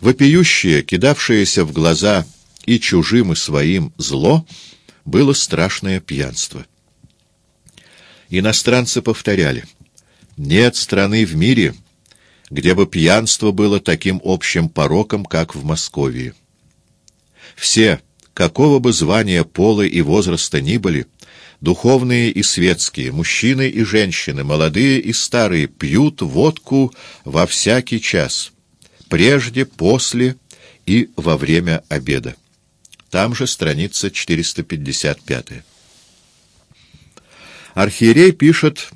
Вопиющее, кидавшееся в глаза и чужим, и своим зло, было страшное пьянство. Иностранцы повторяли, нет страны в мире, где бы пьянство было таким общим пороком, как в Москве. Все, какого бы звания, пола и возраста ни были, духовные и светские, мужчины и женщины, молодые и старые, пьют водку во всякий час, прежде, после и во время обеда. Там же страница 455. Архиерей пишет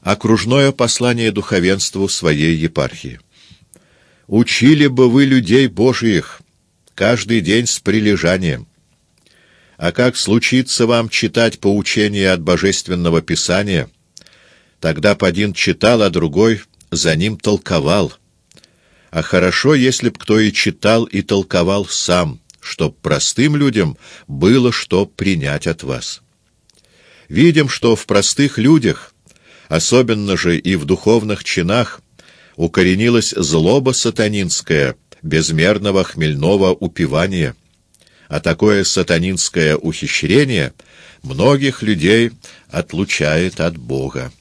окружное послание духовенству своей епархии. «Учили бы вы людей Божиих каждый день с прилежанием. А как случится вам читать поучения от Божественного Писания, тогда один читал, а другой за ним толковал. А хорошо, если б кто и читал, и толковал сам, чтоб простым людям было что принять от вас. Видим, что в простых людях особенно же и в духовных чинах, укоренилась злоба сатанинская, безмерного хмельного упивания. А такое сатанинское ухищрение многих людей отлучает от Бога.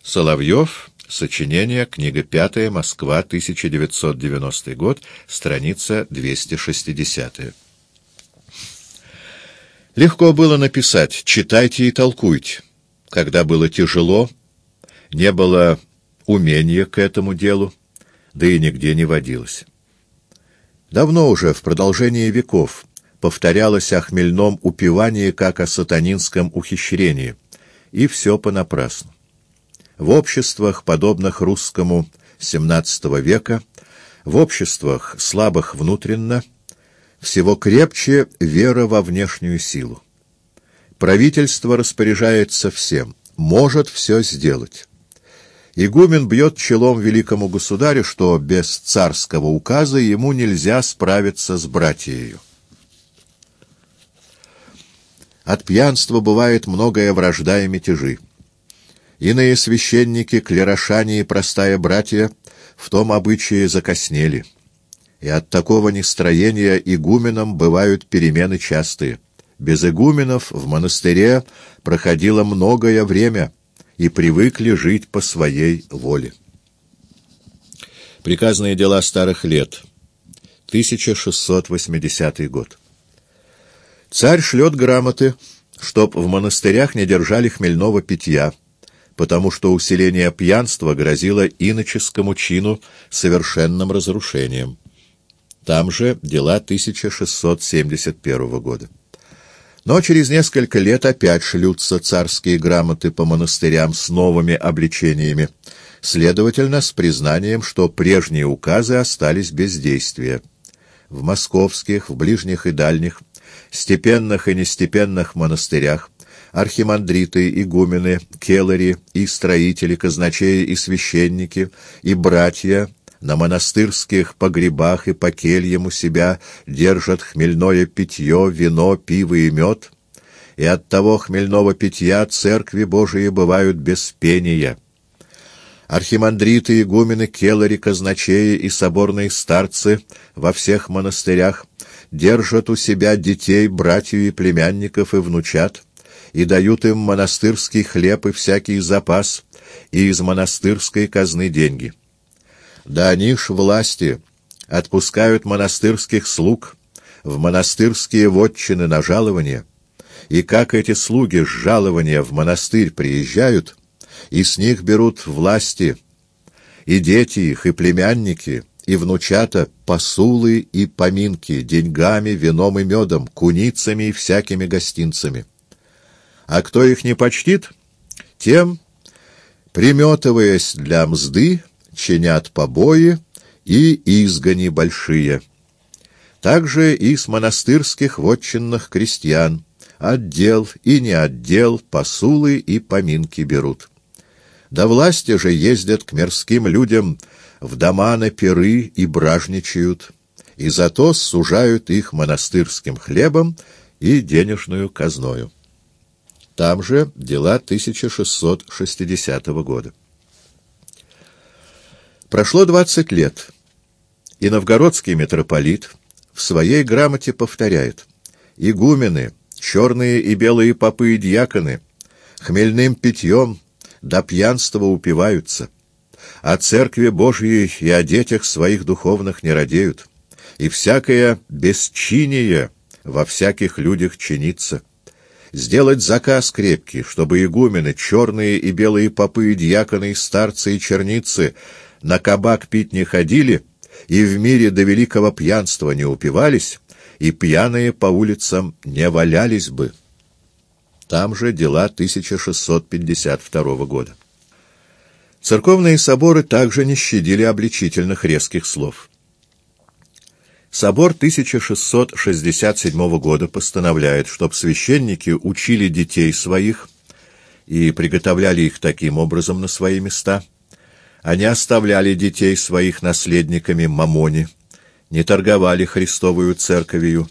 Соловьев, сочинение, книга 5, Москва, 1990 год, страница 260. Легко было написать «читайте и толкуйте» когда было тяжело, не было умения к этому делу, да и нигде не водилось. Давно уже, в продолжении веков, повторялось о хмельном упивании, как о сатанинском ухищрении, и все понапрасну. В обществах, подобных русскому XVII века, в обществах, слабых внутренно, всего крепче вера во внешнюю силу. Правительство распоряжается всем, может все сделать. Игумен бьет челом великому государю, что без царского указа ему нельзя справиться с братьею. От пьянства бывает многое вражда и мятежи. Иные священники, клерошане и простая братья в том обычае закоснели. И от такого нестроения игуменам бывают перемены частые. Без игуменов в монастыре проходило многое время, и привыкли жить по своей воле. Приказные дела старых лет. 1680 год. Царь шлет грамоты, чтоб в монастырях не держали хмельного питья, потому что усиление пьянства грозило иноческому чину совершенным разрушением. Там же дела 1671 года. Но через несколько лет опять шлются царские грамоты по монастырям с новыми обличениями, следовательно, с признанием, что прежние указы остались без действия. В московских, в ближних и дальних, степенных и нестепенных монастырях архимандриты, игумены, келари и строители, казначеи и священники, и братья на монастырских погребах и по кельям у себя держат хмельное питье, вино, пиво и мед, и от того хмельного питья церкви Божии бывают без пения. Архимандриты, игумены, келари, казначеи и соборные старцы во всех монастырях держат у себя детей, братьев и племянников и внучат, и дают им монастырский хлеб и всякий запас, и из монастырской казны деньги. Да они ж власти отпускают монастырских слуг в монастырские вотчины на жалование, и как эти слуги с жалования в монастырь приезжают, и с них берут власти, и дети их, и племянники, и внучата, посулы и поминки, деньгами, вином и медом, куницами и всякими гостинцами. А кто их не почтит, тем, приметываясь для мзды, чинят побои и изгони большие. Также и с монастырских вотчинных крестьян отдел и не отдел посулы и поминки берут. До власти же ездят к мирским людям в дома на пиры и бражничают, и зато сужают их монастырским хлебом и денежную казною. Там же дела 1660 года. Прошло двадцать лет, и новгородский митрополит в своей грамоте повторяет «Игумены, черные и белые попы и дьяконы, хмельным питьем до пьянства упиваются, о церкви Божьей и о детях своих духовных не радеют, и всякое бесчиние во всяких людях чинится. Сделать заказ крепкий, чтобы игумены, черные и белые попы, дьяконы, старцы, и черницы на кабак пить не ходили, и в мире до великого пьянства не упивались, и пьяные по улицам не валялись бы. Там же дела 1652 года. Церковные соборы также не щадили обличительных резких слов. Собор 1667 года постановляет, чтоб священники учили детей своих и приготовляли их таким образом на свои места. Они оставляли детей своих наследниками мамони, не торговали Христовую церковью,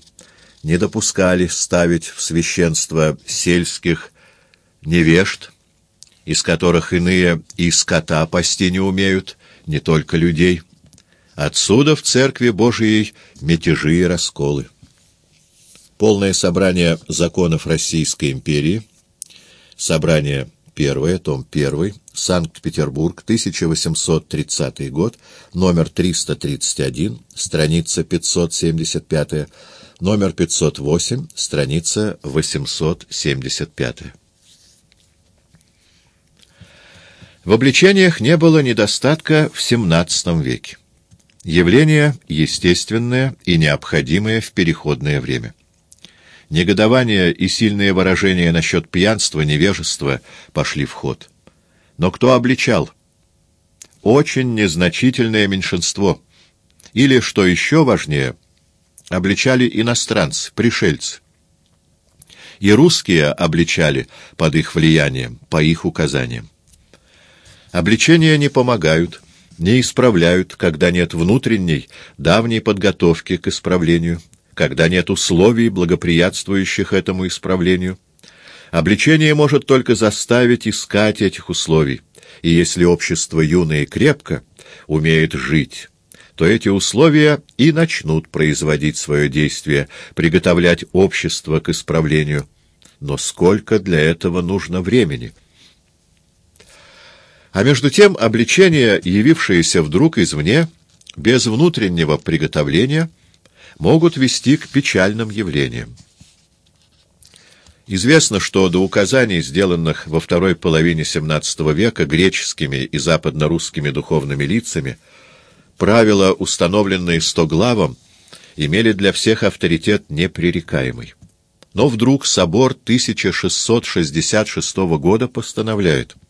не допускали ставить в священство сельских невежд, из которых иные и скота пасти не умеют, не только людей. Отсюда в Церкви Божией мятежи и расколы. Полное собрание законов Российской империи, собрание первое, том 1, Санкт-Петербург, 1830 год, номер 331, страница 575, номер 508, страница 875. В обличениях не было недостатка в XVII веке. Явление естественное и необходимое в переходное время. Негодование и сильные выражения насчет пьянства, невежества пошли в ход. Но кто обличал? Очень незначительное меньшинство. Или, что еще важнее, обличали иностранцы, пришельцы. И русские обличали под их влиянием, по их указаниям. Обличения не помогают, не исправляют, когда нет внутренней, давней подготовки к исправлению, когда нет условий, благоприятствующих этому исправлению. Обличение может только заставить искать этих условий, и если общество юное и крепко умеет жить, то эти условия и начнут производить свое действие, приготовлять общество к исправлению. Но сколько для этого нужно времени — а между тем обличения, явившиеся вдруг извне, без внутреннего приготовления, могут вести к печальным явлениям. Известно, что до указаний, сделанных во второй половине XVII века греческими и западно-русскими духовными лицами, правила, установленные стоглавом, имели для всех авторитет непререкаемый. Но вдруг собор 1666 года постановляет —